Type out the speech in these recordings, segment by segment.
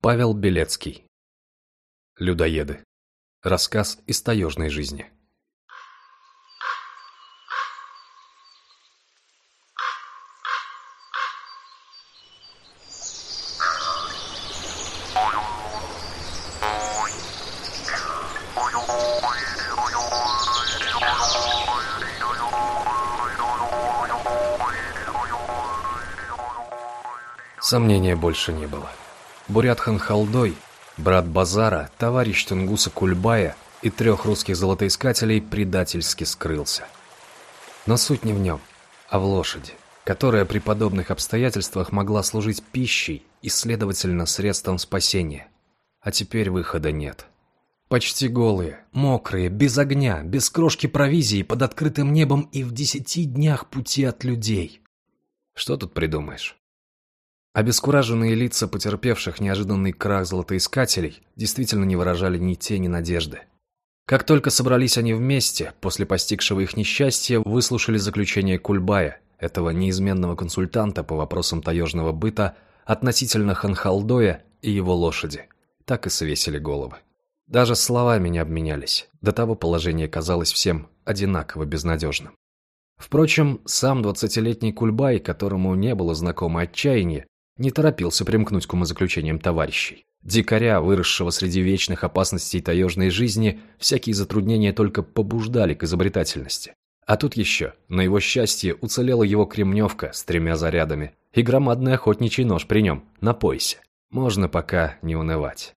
Павел Белецкий. Людоеды. Рассказ из таежной жизни. Сомнения больше не было. Бурятхан Халдой, брат Базара, товарищ Тунгуса Кульбая и трех русских золотоискателей предательски скрылся. Но суть не в нем, а в лошади, которая при подобных обстоятельствах могла служить пищей и, следовательно, средством спасения. А теперь выхода нет. Почти голые, мокрые, без огня, без крошки провизии, под открытым небом и в десяти днях пути от людей. Что тут придумаешь? Обескураженные лица потерпевших неожиданный крах золотоискателей действительно не выражали ни тени надежды. Как только собрались они вместе, после постигшего их несчастья, выслушали заключение Кульбая, этого неизменного консультанта по вопросам таежного быта относительно Ханхалдоя и его лошади. Так и свесили головы. Даже словами не обменялись. До того положение казалось всем одинаково безнадежным. Впрочем, сам двадцатилетний Кульбай, которому не было знакомо отчаяние, не торопился примкнуть к умозаключениям товарищей. Дикаря, выросшего среди вечных опасностей таежной жизни, всякие затруднения только побуждали к изобретательности. А тут еще, на его счастье, уцелела его кремневка с тремя зарядами и громадный охотничий нож при нем, на поясе. Можно пока не унывать.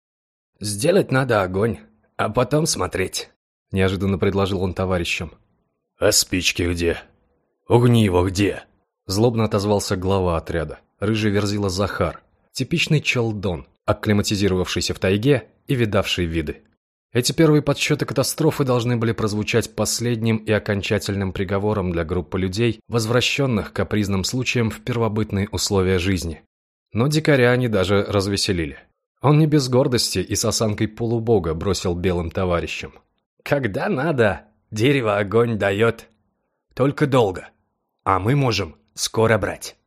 «Сделать надо огонь, а потом смотреть», — неожиданно предложил он товарищам. «А спички где? Огниво где?» Злобно отозвался глава отряда рыжий верзила Захар, типичный челдон, акклиматизировавшийся в тайге и видавший виды. Эти первые подсчеты катастрофы должны были прозвучать последним и окончательным приговором для группы людей, возвращенных капризным случаем в первобытные условия жизни. Но дикаря они даже развеселили. Он не без гордости и с осанкой полубога бросил белым товарищам. «Когда надо, дерево огонь дает. Только долго. А мы можем скоро брать».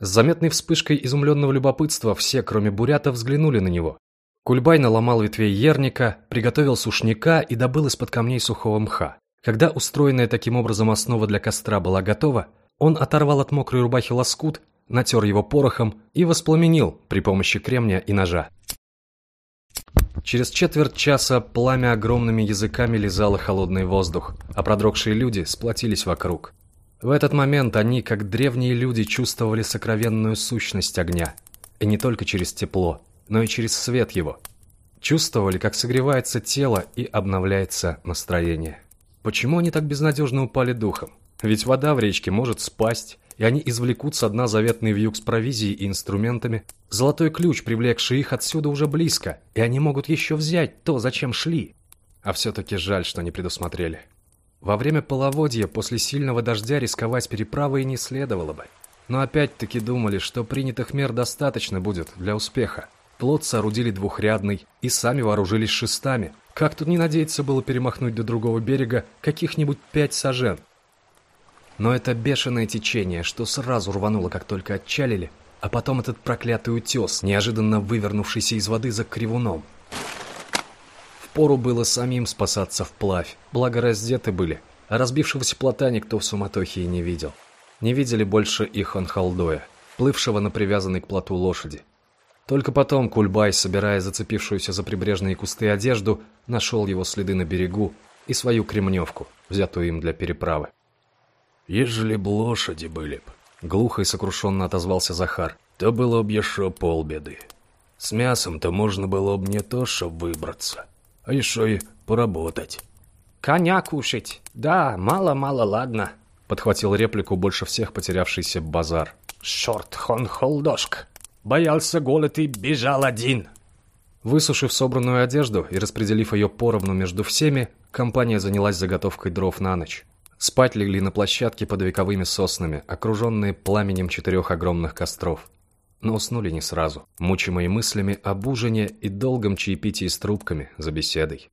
С заметной вспышкой изумленного любопытства все, кроме бурята, взглянули на него. Кульбай наломал ветвей ерника, приготовил сушняка и добыл из-под камней сухого мха. Когда устроенная таким образом основа для костра была готова, он оторвал от мокрой рубахи лоскут, натер его порохом и воспламенил при помощи кремня и ножа. Через четверть часа пламя огромными языками лизало холодный воздух, а продрогшие люди сплотились вокруг. В этот момент они, как древние люди, чувствовали сокровенную сущность огня. И не только через тепло, но и через свет его. Чувствовали, как согревается тело и обновляется настроение. Почему они так безнадежно упали духом? Ведь вода в речке может спасть, и они извлекут со дна заветный вьюг с провизией и инструментами. Золотой ключ, привлекший их отсюда, уже близко, и они могут еще взять то, зачем шли. А все-таки жаль, что не предусмотрели. Во время половодья после сильного дождя рисковать переправой не следовало бы. Но опять-таки думали, что принятых мер достаточно будет для успеха. Плот соорудили двухрядный и сами вооружились шестами. Как тут не надеяться было перемахнуть до другого берега каких-нибудь пять сажен? Но это бешеное течение, что сразу рвануло, как только отчалили, а потом этот проклятый утес, неожиданно вывернувшийся из воды за кривуном – Впору было самим спасаться вплавь, благо раздеты были, разбившегося плота никто в суматохе и не видел. Не видели больше и Ханхалдоя, плывшего на привязанной к плоту лошади. Только потом Кульбай, собирая зацепившуюся за прибрежные кусты одежду, нашел его следы на берегу и свою кремневку, взятую им для переправы. «Ежели б лошади были б», — глухо и сокрушенно отозвался Захар, — «то было б еще полбеды. С мясом-то можно было б не то, чтоб выбраться, а еще и поработать. «Коня кушать. Да, мало-мало, ладно», — подхватил реплику больше всех потерявшийся базар. «Шорт хон холдошк. Боялся голод и бежал один». Высушив собранную одежду и распределив ее поровну между всеми, компания занялась заготовкой дров на ночь. Спать легли на площадке под вековыми соснами, окруженные пламенем четырех огромных костров но уснули не сразу, мучимые мыслями об ужине и долгом чаепитии с трубками за беседой.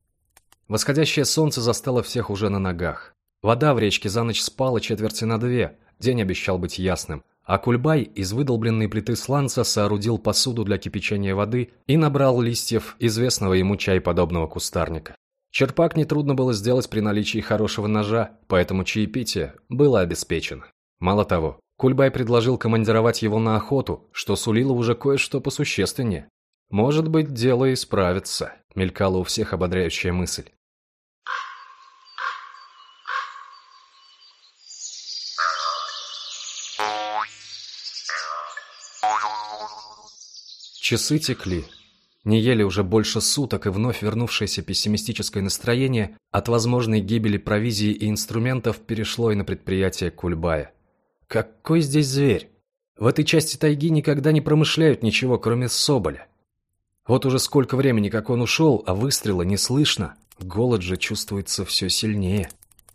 Восходящее солнце застало всех уже на ногах. Вода в речке за ночь спала четверти на две, день обещал быть ясным, а Кульбай из выдолбленной плиты сланца соорудил посуду для кипячения воды и набрал листьев известного ему чай-подобного кустарника. Черпак нетрудно было сделать при наличии хорошего ножа, поэтому чаепитие было обеспечено. Мало того, Кульбай предложил командировать его на охоту, что сулило уже кое-что посущественнее. «Может быть, дело исправится», — мелькала у всех ободряющая мысль. Часы текли. Не ели уже больше суток, и вновь вернувшееся пессимистическое настроение от возможной гибели провизии и инструментов перешло и на предприятие Кульбая. Какой здесь зверь? В этой части тайги никогда не промышляют ничего, кроме соболя. Вот уже сколько времени, как он ушел, а выстрела не слышно. Голод же чувствуется все сильнее.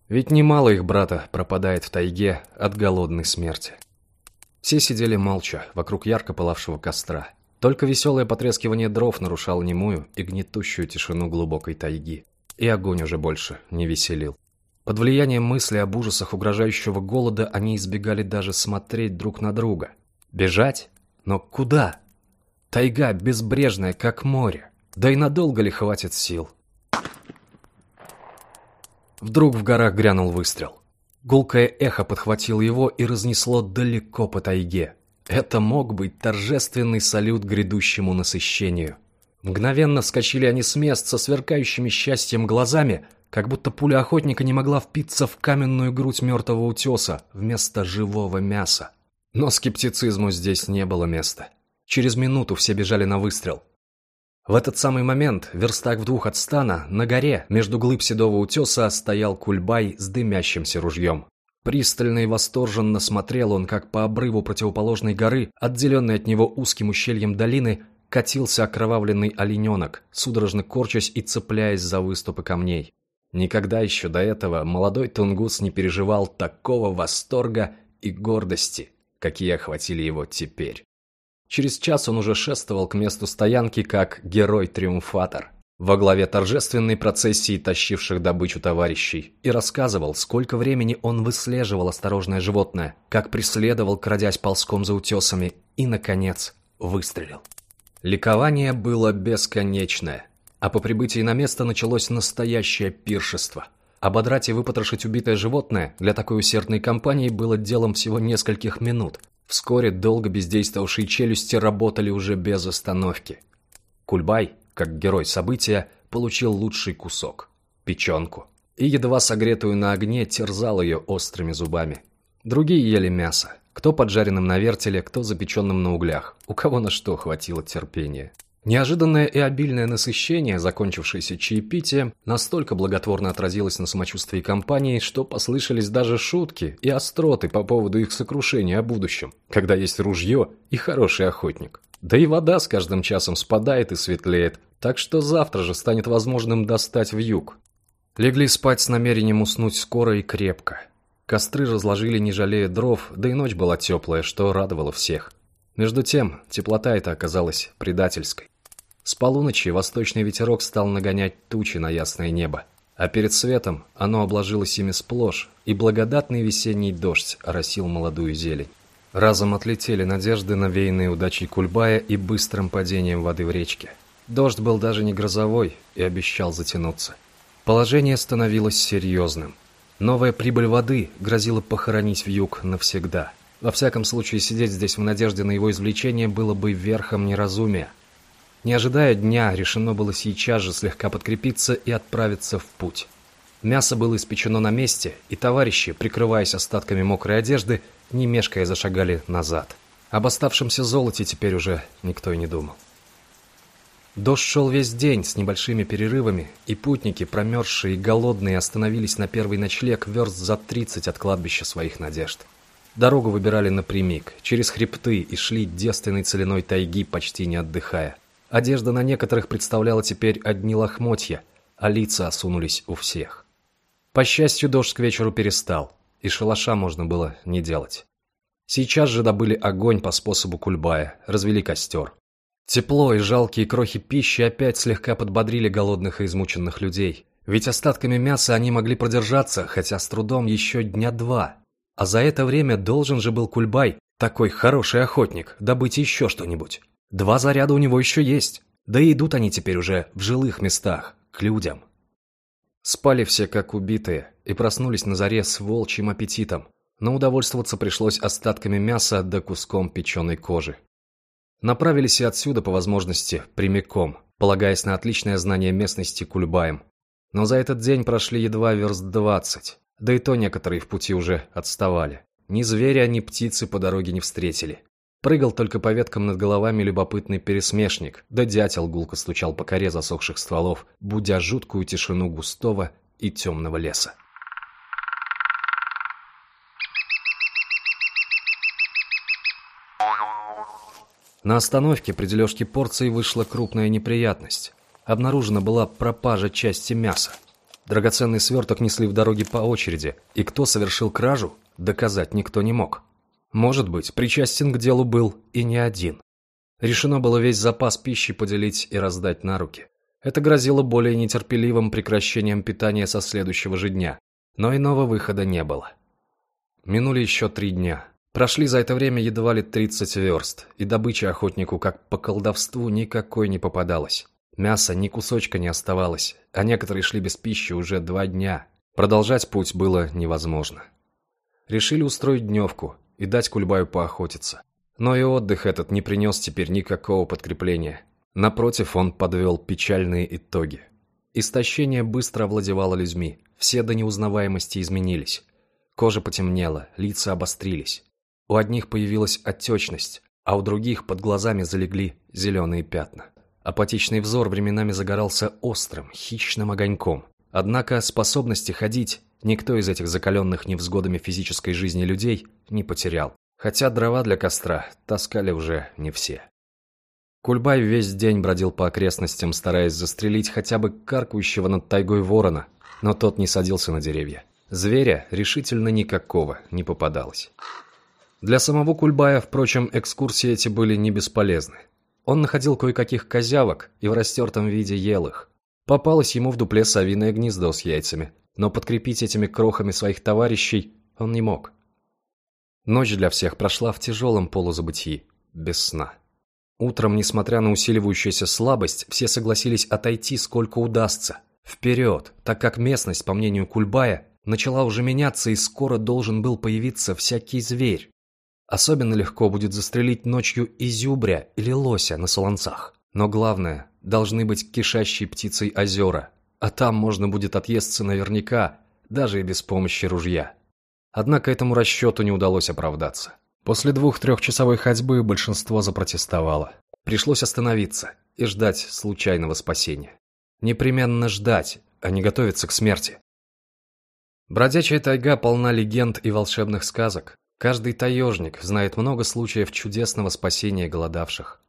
Ведь немало их брата пропадает в тайге от голодной смерти. Все сидели молча, вокруг ярко пылавшего костра. Только веселое потрескивание дров нарушало немую и гнетущую тишину глубокой тайги. И огонь уже больше не веселил. Под влиянием мысли об ужасах угрожающего голода они избегали даже смотреть друг на друга. Бежать? Но куда? Тайга безбрежная, как море. Да и надолго ли хватит сил? Вдруг в горах грянул выстрел. Гулкое эхо подхватило его и разнесло далеко по тайге. Это мог быть торжественный салют грядущему насыщению. Мгновенно вскочили они с мест со сверкающими счастьем глазами, как будто пуля охотника не могла впиться в каменную грудь мертвого утеса вместо живого мяса. Но скептицизму здесь не было места. Через минуту все бежали на выстрел. В этот самый момент, верстак в двух от стана, на горе, между глыб седого утеса, стоял кульбай с дымящимся ружьем. Пристально и восторженно смотрел он, как по обрыву противоположной горы, отделенной от него узким ущельем долины, катился окровавленный олененок, судорожно корчась и цепляясь за выступы камней. Никогда еще до этого молодой тунгус не переживал такого восторга и гордости, какие охватили его теперь. Через час он уже шествовал к месту стоянки как герой-триумфатор во главе торжественной процессии тащивших добычу товарищей, и рассказывал, сколько времени он выслеживал осторожное животное, как преследовал, крадясь ползком за утесами, и, наконец, выстрелил. Ликование было бесконечное, а по прибытии на место началось настоящее пиршество. Ободрать и выпотрошить убитое животное для такой усердной компании было делом всего нескольких минут. Вскоре долго бездействовавшие челюсти работали уже без остановки. Кульбай, как герой события, получил лучший кусок – печенку. И едва согретую на огне терзал ее острыми зубами. Другие ели мясо. Кто поджаренным на вертеле, кто запеченным на углях. У кого на что хватило терпения. Неожиданное и обильное насыщение, закончившееся чаепитием, настолько благотворно отразилось на самочувствии компании, что послышались даже шутки и остроты по поводу их сокрушения о будущем, когда есть ружье и хороший охотник. Да и вода с каждым часом спадает и светлеет, так что завтра же станет возможным достать в юг. Легли спать с намерением уснуть скоро и крепко. Костры разложили, не жалея дров, да и ночь была теплая, что радовало всех. Между тем, теплота эта оказалась предательской. С полуночи восточный ветерок стал нагонять тучи на ясное небо, а перед светом оно обложилось ими сплошь, и благодатный весенний дождь оросил молодую зелень. Разом отлетели надежды, навеянные удачей Кульбая и быстрым падением воды в речке. Дождь был даже не грозовой и обещал затянуться. Положение становилось серьезным. Новая прибыль воды грозила похоронить в юг навсегда. Во всяком случае, сидеть здесь в надежде на его извлечение было бы верхом неразумия. Не ожидая дня, решено было сейчас же слегка подкрепиться и отправиться в путь. Мясо было испечено на месте, и товарищи, прикрываясь остатками мокрой одежды, не мешкая зашагали назад. Об оставшемся золоте теперь уже никто и не думал. Дождь шел весь день с небольшими перерывами, и путники, промерзшие и голодные, остановились на первый ночлег верст за тридцать от кладбища своих надежд. Дорогу выбирали напрямик, через хребты и шли девственной целиной тайги, почти не отдыхая. Одежда на некоторых представляла теперь одни лохмотья, а лица осунулись у всех. По счастью, дождь к вечеру перестал, и шалаша можно было не делать. Сейчас же добыли огонь по способу кульбая, развели костер. Тепло и жалкие крохи пищи опять слегка подбодрили голодных и измученных людей. Ведь остатками мяса они могли продержаться, хотя с трудом еще дня два. А за это время должен же был Кульбай Такой хороший охотник, добыть еще что-нибудь. Два заряда у него еще есть. Да и идут они теперь уже в жилых местах, к людям. Спали все как убитые и проснулись на заре с волчьим аппетитом, но удовольствоваться пришлось остатками мяса да куском печеной кожи. Направились и отсюда, по возможности, прямиком, полагаясь на отличное знание местности Кульбаем. Но за этот день прошли едва верст двадцать, да и то некоторые в пути уже отставали. Ни зверя, ни птицы по дороге не встретили. Прыгал только по веткам над головами любопытный пересмешник, да дятел гулко стучал по коре засохших стволов, будя жуткую тишину густого и темного леса. На остановке при дележке порций вышла крупная неприятность. Обнаружена была пропажа части мяса. Драгоценный сверток несли в дороге по очереди, и кто совершил кражу, доказать никто не мог. Может быть, причастен к делу был и не один. Решено было весь запас пищи поделить и раздать на руки. Это грозило более нетерпеливым прекращением питания со следующего же дня, но иного выхода не было. Минули еще три дня. Прошли за это время едва ли 30 верст, и добыча охотнику как по колдовству никакой не попадалась. Мяса ни кусочка не оставалось, а некоторые шли без пищи уже два дня. Продолжать путь было невозможно. Решили устроить дневку, и дать Кульбаю поохотиться. Но и отдых этот не принес теперь никакого подкрепления. Напротив, он подвел печальные итоги. Истощение быстро овладевало людьми, все до неузнаваемости изменились. Кожа потемнела, лица обострились. У одних появилась отечность, а у других под глазами залегли зеленые пятна. Апатичный взор временами загорался острым, хищным огоньком. Однако способности ходить Никто из этих закаленных невзгодами физической жизни людей не потерял. Хотя дрова для костра таскали уже не все. Кульбай весь день бродил по окрестностям, стараясь застрелить хотя бы каркающего над тайгой ворона, но тот не садился на деревья. Зверя решительно никакого не попадалось. Для самого Кульбая, впрочем, экскурсии эти были не бесполезны. Он находил кое-каких козявок и в растертом виде ел их. Попалось ему в дупле совиное гнездо с яйцами, но подкрепить этими крохами своих товарищей он не мог. Ночь для всех прошла в тяжелом полузабытии, без сна. Утром, несмотря на усиливающуюся слабость, все согласились отойти сколько удастся. Вперед, так как местность, по мнению Кульбая, начала уже меняться и скоро должен был появиться всякий зверь. Особенно легко будет застрелить ночью изюбря или лося на солонцах. Но главное, должны быть кишащие птицей озера, а там можно будет отъесться наверняка, даже и без помощи ружья. Однако этому расчету не удалось оправдаться. После двух-трехчасовой ходьбы большинство запротестовало. Пришлось остановиться и ждать случайного спасения. Непременно ждать, а не готовиться к смерти. Бродячая тайга полна легенд и волшебных сказок. Каждый таежник знает много случаев чудесного спасения голодавших.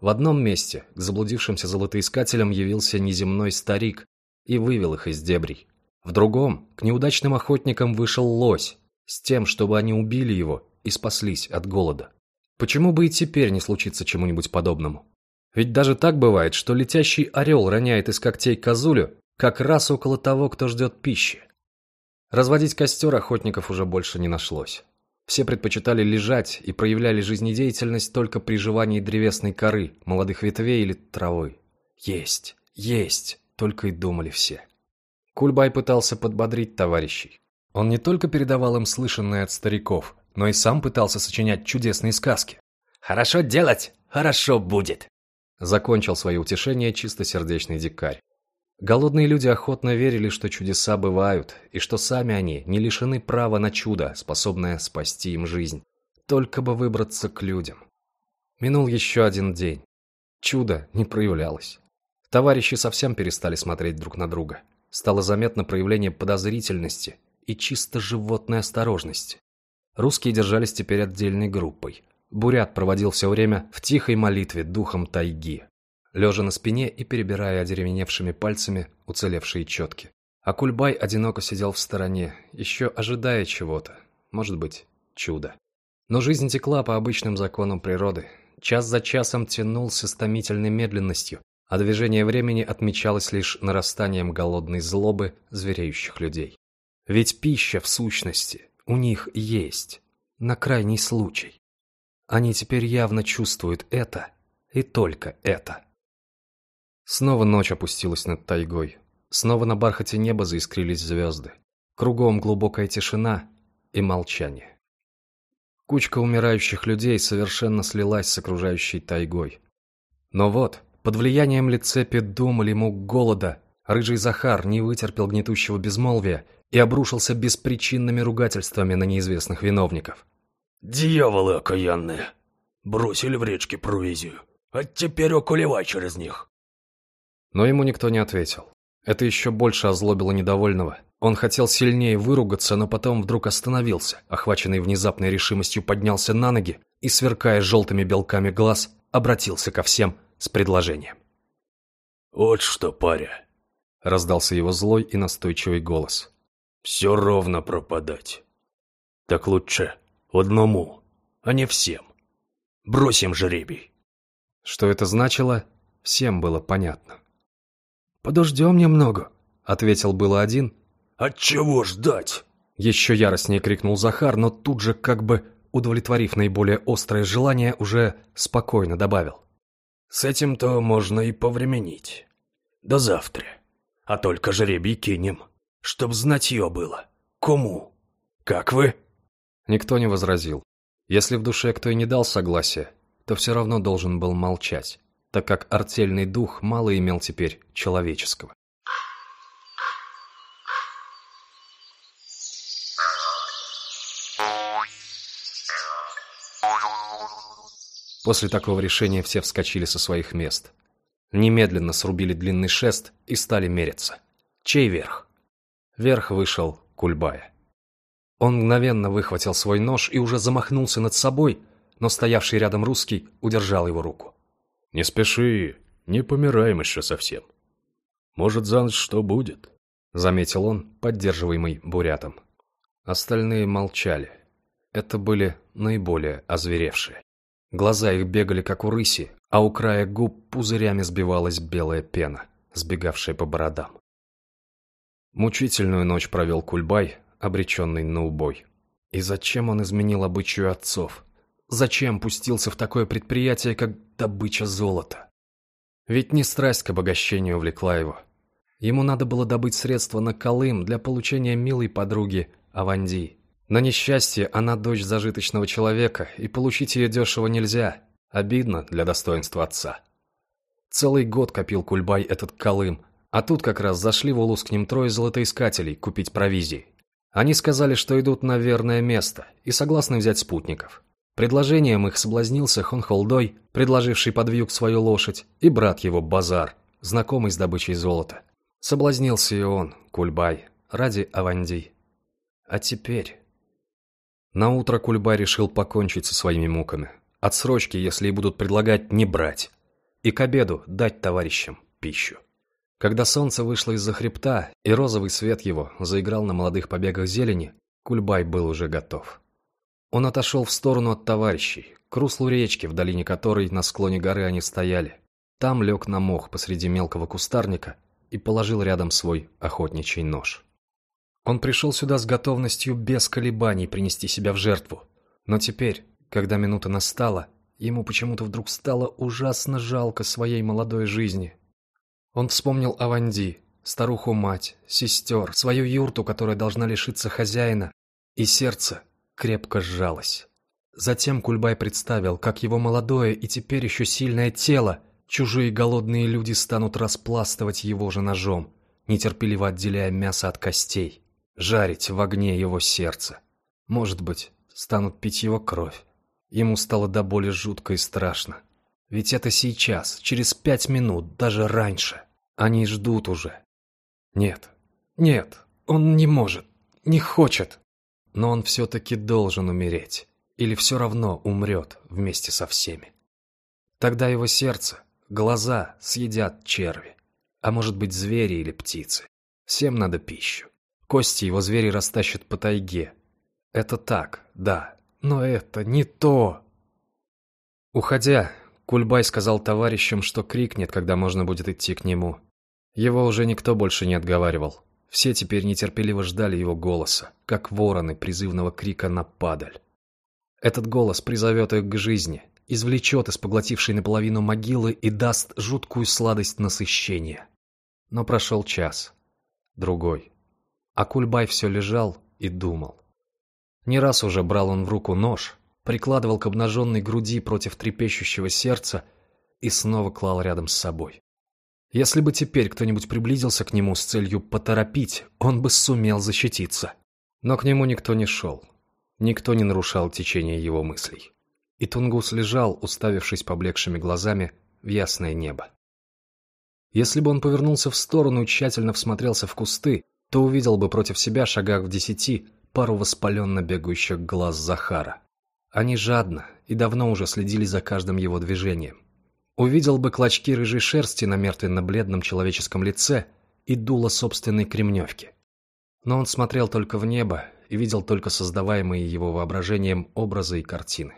В одном месте к заблудившимся золотоискателям явился неземной старик и вывел их из дебрей. В другом, к неудачным охотникам вышел лось, с тем, чтобы они убили его и спаслись от голода. Почему бы и теперь не случиться чему-нибудь подобному? Ведь даже так бывает, что летящий орел роняет из когтей козулю как раз около того, кто ждет пищи. Разводить костер охотников уже больше не нашлось. Все предпочитали лежать и проявляли жизнедеятельность только при жевании древесной коры, молодых ветвей или травы. Есть, есть, только и думали все. Кульбай пытался подбодрить товарищей. Он не только передавал им слышанное от стариков, но и сам пытался сочинять чудесные сказки. «Хорошо делать, хорошо будет», — закончил свое утешение чистосердечный дикарь. Голодные люди охотно верили, что чудеса бывают, и что сами они не лишены права на чудо, способное спасти им жизнь. Только бы выбраться к людям. Минул еще один день. Чудо не проявлялось. Товарищи совсем перестали смотреть друг на друга. Стало заметно проявление подозрительности и чисто животной осторожности. Русские держались теперь отдельной группой. Бурят проводил все время в тихой молитве духом тайги, лежа на спине и перебирая одеревеневшими пальцами уцелевшие четки. А Кульбай одиноко сидел в стороне, еще ожидая чего-то, может быть, чуда. Но жизнь текла по обычным законам природы. Час за часом тянулся с томительной медленностью, а движение времени отмечалось лишь нарастанием голодной злобы звереющих людей. Ведь пища, в сущности, у них есть, на крайний случай. Они теперь явно чувствуют это, и только это. Снова ночь опустилась над тайгой. Снова на бархате неба заискрились звезды. Кругом глубокая тишина и молчание. Кучка умирающих людей совершенно слилась с окружающей тайгой. Но вот, под влиянием лицепи дум или мук голода, рыжий Захар не вытерпел гнетущего безмолвия и обрушился беспричинными ругательствами на неизвестных виновников. «Дьяволы окаянные! Бросили в речке провизию, а теперь окулевай через них!» Но ему никто не ответил. Это еще больше озлобило недовольного. Он хотел сильнее выругаться, но потом вдруг остановился, охваченный внезапной решимостью поднялся на ноги и, сверкая желтыми белками глаз, обратился ко всем с предложением. «Вот что, паря!» — раздался его злой и настойчивый голос. «Все ровно пропадать. Так лучше одному, а не всем. Бросим жребий». Что это значило, всем было понятно. «Подождем немного», — ответил было один. «От чего ждать?» Еще яростнее крикнул Захар, но тут же, как бы удовлетворив наиболее острое желание, уже спокойно добавил. «С этим-то можно и повременить. До завтра. А только жребий кинем, чтоб знатье было. Кому? Как вы?» Никто не возразил. Если в душе кто и не дал согласия, то все равно должен был молчать так как артельный дух мало имел теперь человеческого. После такого решения все вскочили со своих мест. Немедленно срубили длинный шест и стали мериться. Чей верх? Верх вышел Кульбая. Он мгновенно выхватил свой нож и уже замахнулся над собой, но стоявший рядом русский удержал его руку. Не спеши, не помираем еще совсем. Может, за ночь что будет?» Заметил он, поддерживаемый бурятом. Остальные молчали. Это были наиболее озверевшие. Глаза их бегали, как у рыси, а у края губ пузырями сбивалась белая пена, сбегавшая по бородам. Мучительную ночь провел Кульбай, обреченный на убой. И зачем он изменил обычаю отцов? Зачем пустился в такое предприятие, как добыча золота? Ведь не страсть к обогащению влекла его. Ему надо было добыть средства на Колым для получения милой подруги Аванди. На несчастье она дочь зажиточного человека, и получить ее дешево нельзя. Обидно для достоинства отца. Целый год копил Кульбай этот Колым, а тут как раз зашли в Улус к ним трое золотоискателей купить провизии. Они сказали, что идут на верное место и согласны взять спутников. Предложением их соблазнился Хонхолдой, предложивший под вьюг свою лошадь, и брат его Базар, знакомый с добычей золота. Соблазнился и он, Кульбай, ради Аванди. А теперь... Наутро Кульбай решил покончить со своими муками. Отсрочки, если и будут предлагать, не брать. И к обеду дать товарищам пищу. Когда солнце вышло из-за хребта, и розовый свет его заиграл на молодых побегах зелени, Кульбай был уже готов. Он отошел в сторону от товарищей, к руслу речки, в долине которой на склоне горы они стояли. Там лег на мох посреди мелкого кустарника и положил рядом свой охотничий нож. Он пришел сюда с готовностью без колебаний принести себя в жертву. Но теперь, когда минута настала, ему почему-то вдруг стало ужасно жалко своей молодой жизни. Он вспомнил о Ванди, старуху-мать, сестер, свою юрту, которая должна лишиться хозяина, и сердце крепко сжалось. Затем Кульбай представил, как его молодое и теперь еще сильное тело чужие голодные люди станут распластывать его же ножом, нетерпеливо отделяя мясо от костей, жарить в огне его сердце. Может быть, станут пить его кровь. Ему стало до боли жутко и страшно. Ведь это сейчас, через пять минут, даже раньше. Они ждут уже. Нет, нет, он не может, не хочет. Но он все-таки должен умереть. Или все равно умрет вместе со всеми. Тогда его сердце, глаза съедят черви. А может быть звери или птицы. Всем надо пищу. Кости его звери растащат по тайге. Это так, да, но это не то. Уходя, Кульбай сказал товарищам, что крикнет, когда можно будет идти к нему. Его уже никто больше не отговаривал. Все теперь нетерпеливо ждали его голоса, как вороны призывного крика на падаль. Этот голос призовет их к жизни, извлечет из поглотившей наполовину могилы и даст жуткую сладость насыщения. Но прошел час, другой. А Кульбай все лежал и думал. Не раз уже брал он в руку нож, прикладывал к обнаженной груди против трепещущего сердца и снова клал рядом с собой. Если бы теперь кто-нибудь приблизился к нему с целью поторопить, он бы сумел защититься. Но к нему никто не шел. Никто не нарушал течение его мыслей. И Тунгус лежал, уставившись поблекшими глазами в ясное небо. Если бы он повернулся в сторону и тщательно всмотрелся в кусты, то увидел бы против себя шагах в десяти пару воспаленно бегающих глаз Захара. Они жадно и давно уже следили за каждым его движением. Увидел бы клочки рыжей шерсти на мертвенно-бледном человеческом лице и дуло собственной кремневки. Но он смотрел только в небо и видел только создаваемые его воображением образы и картины.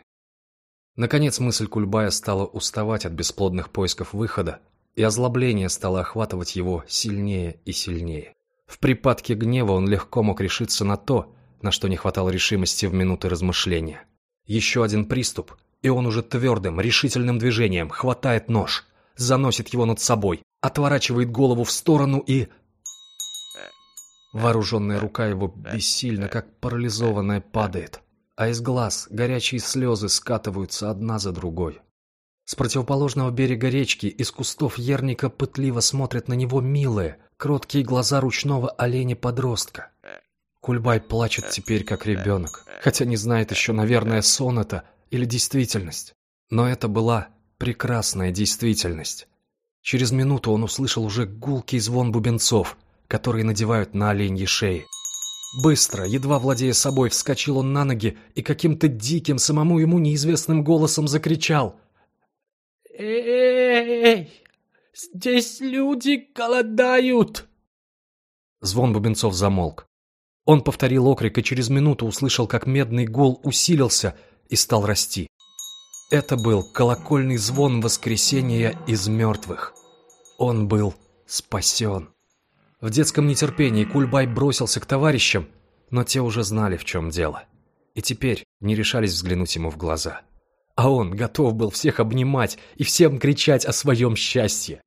Наконец мысль Кульбая стала уставать от бесплодных поисков выхода, и озлобление стало охватывать его сильнее и сильнее. В припадке гнева он легко мог решиться на то, на что не хватало решимости в минуты размышления. Еще один приступ, и он уже твердым, решительным движением хватает нож, заносит его над собой, отворачивает голову в сторону и... Вооруженная рука его бессильно, как парализованная, падает, а из глаз горячие слезы скатываются одна за другой. С противоположного берега речки из кустов ерника пытливо смотрят на него милые, кроткие глаза ручного оленя-подростка. Кульбай плачет теперь, как ребенок, хотя не знает еще, наверное, сон это или действительность. Но это была прекрасная действительность. Через минуту он услышал уже гулкий звон бубенцов, которые надевают на оленьи шеи. Быстро, едва владея собой, вскочил он на ноги и каким-то диким, самому ему неизвестным голосом закричал. «Эй, здесь люди голодают!» Звон бубенцов замолк. Он повторил окрик и через минуту услышал, как медный гул усилился и стал расти. Это был колокольный звон воскресения из мертвых. Он был спасен. В детском нетерпении Кульбай бросился к товарищам, но те уже знали, в чем дело. И теперь не решались взглянуть ему в глаза. А он готов был всех обнимать и всем кричать о своем счастье.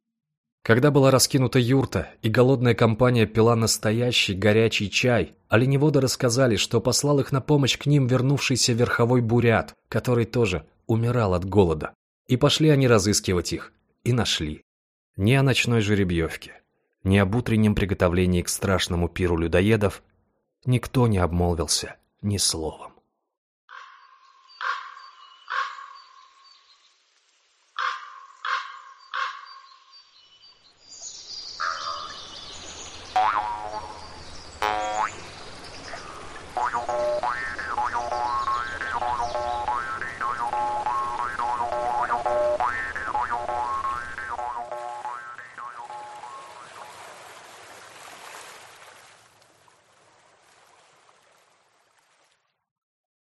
Когда была раскинута юрта, и голодная компания пила настоящий горячий чай, оленеводы рассказали, что послал их на помощь к ним вернувшийся верховой бурят, который тоже умирал от голода. И пошли они разыскивать их, и нашли. Ни о ночной жеребьевке, ни об утреннем приготовлении к страшному пиру людоедов никто не обмолвился ни словом.